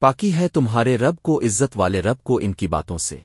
پاکی ہے تمہارے رب کو عزت والے رب کو ان کی باتوں سے۔